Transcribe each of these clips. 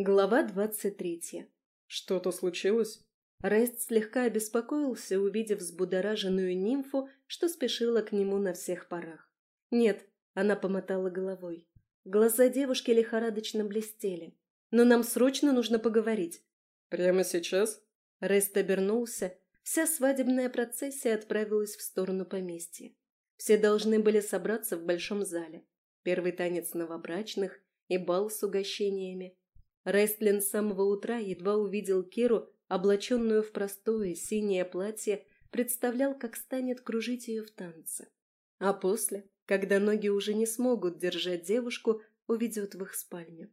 Глава двадцать третья. Что-то случилось? Рест слегка обеспокоился, увидев взбудораженную нимфу, что спешила к нему на всех парах. «Нет», — она помотала головой. Глаза девушки лихорадочно блестели. «Но нам срочно нужно поговорить». «Прямо сейчас?» Рест обернулся. Вся свадебная процессия отправилась в сторону поместья. Все должны были собраться в большом зале. Первый танец новобрачных и бал с угощениями. Рестлин с самого утра едва увидел Киру, облаченную в простое синее платье, представлял, как станет кружить ее в танце. А после, когда ноги уже не смогут держать девушку, уведет в их спальню.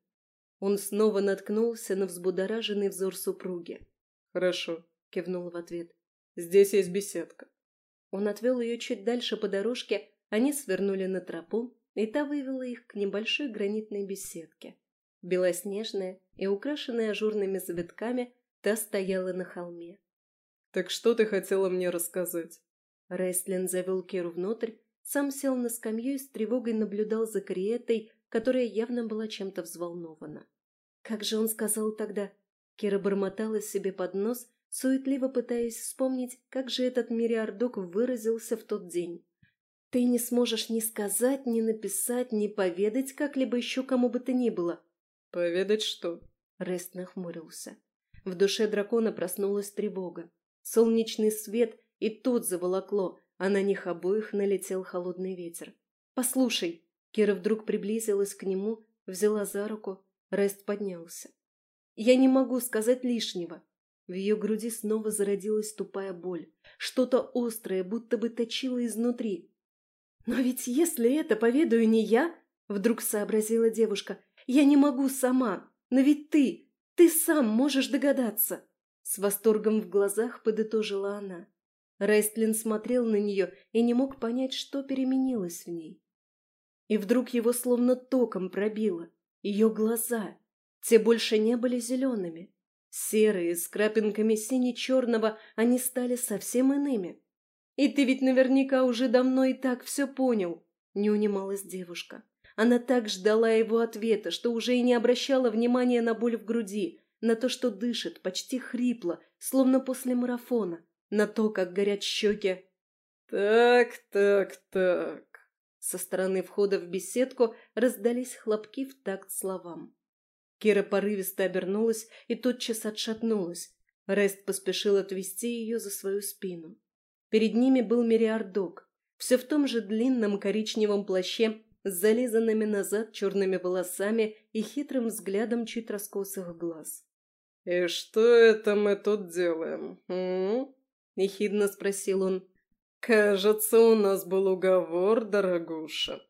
Он снова наткнулся на взбудораженный взор супруги. «Хорошо», — кивнул в ответ. «Здесь есть беседка». Он отвел ее чуть дальше по дорожке, они свернули на тропу, и та вывела их к небольшой гранитной беседке. Белоснежная и украшенная ажурными завитками, та стояла на холме. «Так что ты хотела мне рассказать?» Рейстлин завел Киру внутрь, сам сел на скамью и с тревогой наблюдал за Криетой, которая явно была чем-то взволнована. Как же он сказал тогда? Кира бормотала себе под нос, суетливо пытаясь вспомнить, как же этот мириардок выразился в тот день. «Ты не сможешь ни сказать, ни написать, ни поведать как-либо еще кому бы то ни было. «Поведать что?» Рест нахмурился. В душе дракона проснулась тревога. Солнечный свет и тут заволокло, а на них обоих налетел холодный ветер. «Послушай!» Кира вдруг приблизилась к нему, взяла за руку. Рест поднялся. «Я не могу сказать лишнего». В ее груди снова зародилась тупая боль. Что-то острое, будто бы точило изнутри. «Но ведь если это поведаю не я...» Вдруг сообразила девушка. Я не могу сама, но ведь ты, ты сам можешь догадаться. С восторгом в глазах подытожила она. Райстлин смотрел на нее и не мог понять, что переменилось в ней. И вдруг его словно током пробило. Ее глаза. Те больше не были зелеными. Серые, с крапинками сине-черного, они стали совсем иными. «И ты ведь наверняка уже давно и так все понял», — не унималась девушка. Она так ждала его ответа, что уже и не обращала внимания на боль в груди, на то, что дышит, почти хрипло, словно после марафона, на то, как горят щеки. «Так, так, так...» Со стороны входа в беседку раздались хлопки в такт словам. Кира порывисто обернулась и тотчас отшатнулась. Рест поспешил отвести ее за свою спину. Перед ними был Мириардок, все в том же длинном коричневом плаще с зализанными назад черными волосами и хитрым взглядом чуть раскосых глаз. «И что это мы тут делаем, м?» – ехидно спросил он. «Кажется, у нас был уговор, дорогуша».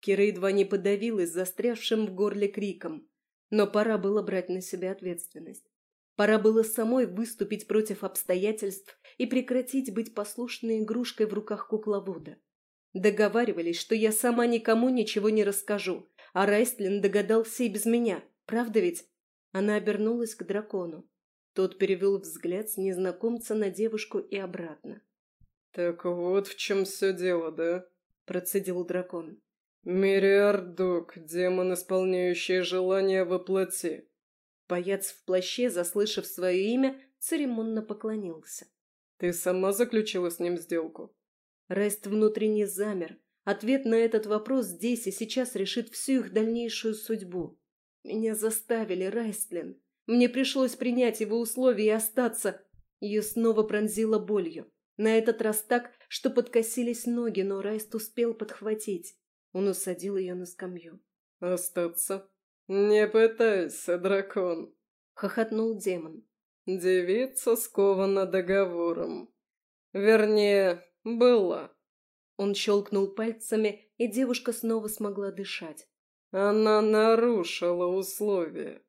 Кира едва не подавилась застрявшим в горле криком. Но пора было брать на себя ответственность. Пора было самой выступить против обстоятельств и прекратить быть послушной игрушкой в руках кукловода. Договаривались, что я сама никому ничего не расскажу, а Райстлин догадался и без меня. Правда ведь? Она обернулась к дракону. Тот перевел взгляд с незнакомца на девушку и обратно. «Так вот в чем все дело, да?» – процедил дракон. «Мириардок, демон, исполняющий желания воплоти». Паяц в плаще, заслышав свое имя, церемонно поклонился. «Ты сама заключила с ним сделку?» Рест внутренне замер. Ответ на этот вопрос здесь и сейчас решит всю их дальнейшую судьбу. Меня заставили, Райстлин. Мне пришлось принять его условия и остаться. Ее снова пронзило болью. На этот раз так, что подкосились ноги, но Райст успел подхватить. Он усадил ее на скамью. «Остаться? Не пытайся, дракон!» — хохотнул демон. «Девица скована договором. Вернее, было. Он щелкнул пальцами, и девушка снова смогла дышать. Она нарушила условия.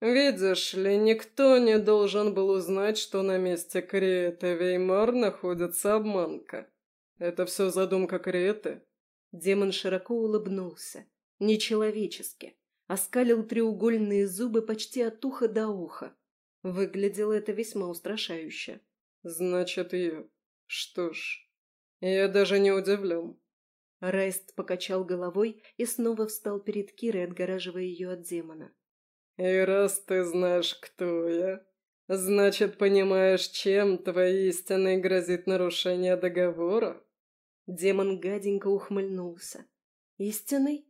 Видишь ли, никто не должен был узнать, что на месте Криэта Веймар находится обманка. Это все задумка Криэты. Демон широко улыбнулся. Нечеловечески. Оскалил треугольные зубы почти от уха до уха. Выглядело это весьма устрашающе. Значит, ее. Что ж, «Я даже не удивлен». Райст покачал головой и снова встал перед Кирой, отгораживая ее от демона. И раз ты знаешь, кто я, значит, понимаешь, чем твоей истиной грозит нарушение договора?» Демон гаденько ухмыльнулся. «Истиной?»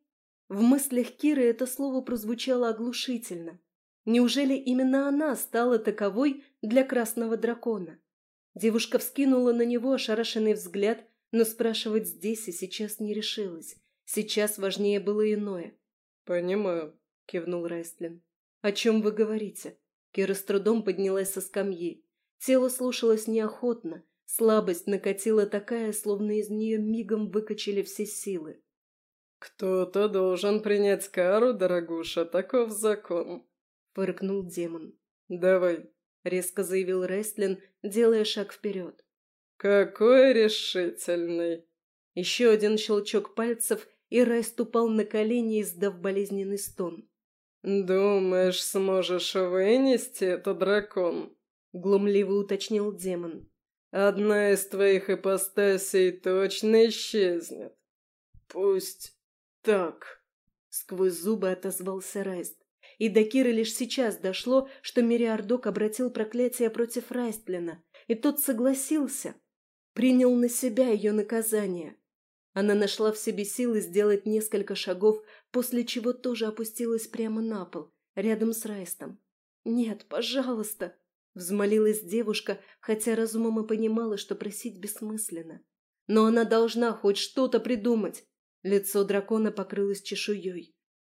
В мыслях Киры это слово прозвучало оглушительно. Неужели именно она стала таковой для красного дракона? Девушка вскинула на него ошарашенный взгляд, но спрашивать здесь и сейчас не решилась. Сейчас важнее было иное. «Понимаю», — кивнул Райстлин. «О чем вы говорите?» Кира с трудом поднялась со скамьи. Тело слушалось неохотно. Слабость накатила такая, словно из нее мигом выкачали все силы. «Кто-то должен принять кару, дорогуша, таков закон», — фыркнул демон. «Давай», — резко заявил Рестлин, делая шаг вперед. «Какой решительный!» Еще один щелчок пальцев, и Райст упал на колени, издав болезненный стон. «Думаешь, сможешь вынести этот дракон?» — глумливо уточнил демон. «Одна из твоих ипостасей точно исчезнет. Пусть так!» Сквозь зубы отозвался Райст. И до Киры лишь сейчас дошло, что Мириардок обратил проклятие против Райстлина, и тот согласился. Принял на себя ее наказание. Она нашла в себе силы сделать несколько шагов, после чего тоже опустилась прямо на пол, рядом с Райстом. «Нет, пожалуйста!» — взмолилась девушка, хотя разумом и понимала, что просить бессмысленно. Но она должна хоть что-то придумать. Лицо дракона покрылось чешуей.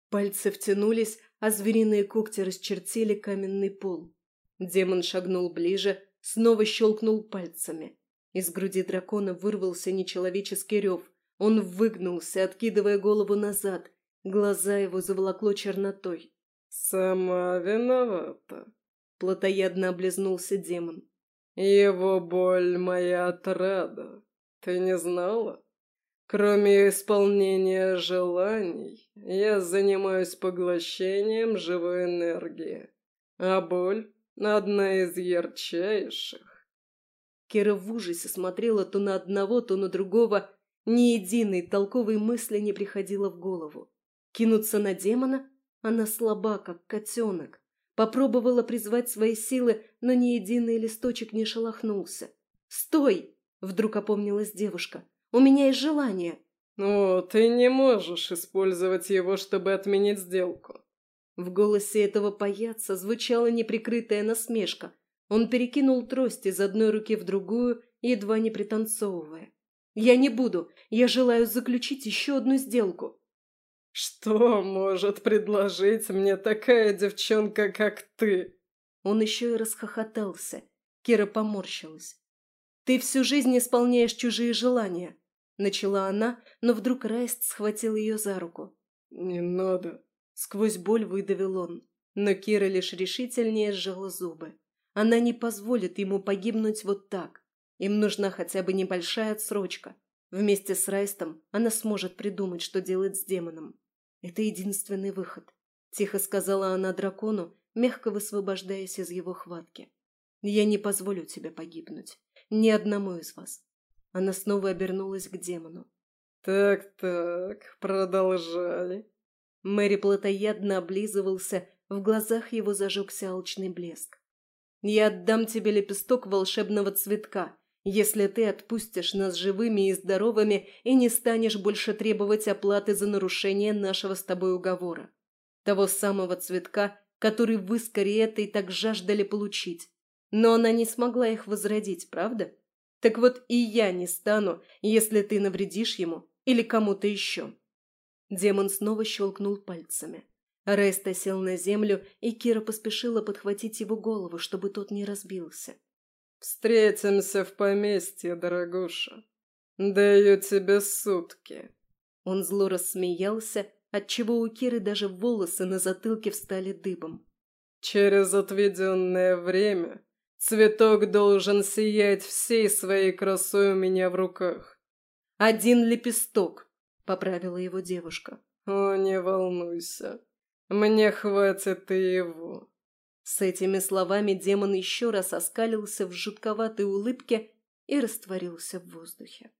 Пальцы втянулись, а звериные когти расчертили каменный пол. Демон шагнул ближе, снова щелкнул пальцами. Из груди дракона вырвался нечеловеческий рев. Он выгнулся, откидывая голову назад. Глаза его заволокло чернотой. «Сама виновата», — плотоядно облизнулся демон. «Его боль моя отрада. Ты не знала?» Кроме исполнения желаний, я занимаюсь поглощением живой энергии, а боль — одна из ярчайших. Кира в ужасе смотрела то на одного, то на другого. Ни единой толковой мысли не приходило в голову. Кинуться на демона? Она слаба, как котенок. Попробовала призвать свои силы, но ни единый листочек не шелохнулся. «Стой!» — вдруг опомнилась девушка. У меня есть желание». «О, ты не можешь использовать его, чтобы отменить сделку». В голосе этого паяца звучала неприкрытая насмешка. Он перекинул трость из одной руки в другую, едва не пританцовывая. «Я не буду. Я желаю заключить еще одну сделку». «Что может предложить мне такая девчонка, как ты?» Он еще и расхохотался. Кира поморщилась. «Ты всю жизнь исполняешь чужие желания. Начала она, но вдруг Райст схватил ее за руку. «Не надо!» Сквозь боль выдавил он. Но Кира лишь решительнее сжала зубы. Она не позволит ему погибнуть вот так. Им нужна хотя бы небольшая отсрочка. Вместе с Райстом она сможет придумать, что делать с демоном. Это единственный выход. Тихо сказала она дракону, мягко высвобождаясь из его хватки. «Я не позволю тебе погибнуть. Ни одному из вас. Она снова обернулась к демону. «Так-так, продолжай». Мэри плотоядно облизывался, в глазах его зажегся алчный блеск. «Я отдам тебе лепесток волшебного цветка, если ты отпустишь нас живыми и здоровыми и не станешь больше требовать оплаты за нарушение нашего с тобой уговора. Того самого цветка, который вы с Кариэтой так жаждали получить. Но она не смогла их возродить, правда?» Так вот и я не стану, если ты навредишь ему или кому-то еще. Демон снова щелкнул пальцами. Реста сел на землю, и Кира поспешила подхватить его голову, чтобы тот не разбился. «Встретимся в поместье, дорогуша. Даю тебе сутки». Он зло рассмеялся, отчего у Киры даже волосы на затылке встали дыбом. «Через отведенное время Цветок должен сиять всей своей красой у меня в руках. «Один лепесток», — поправила его девушка. «О, не волнуйся, мне хватит и его». С этими словами демон еще раз оскалился в жутковатой улыбке и растворился в воздухе.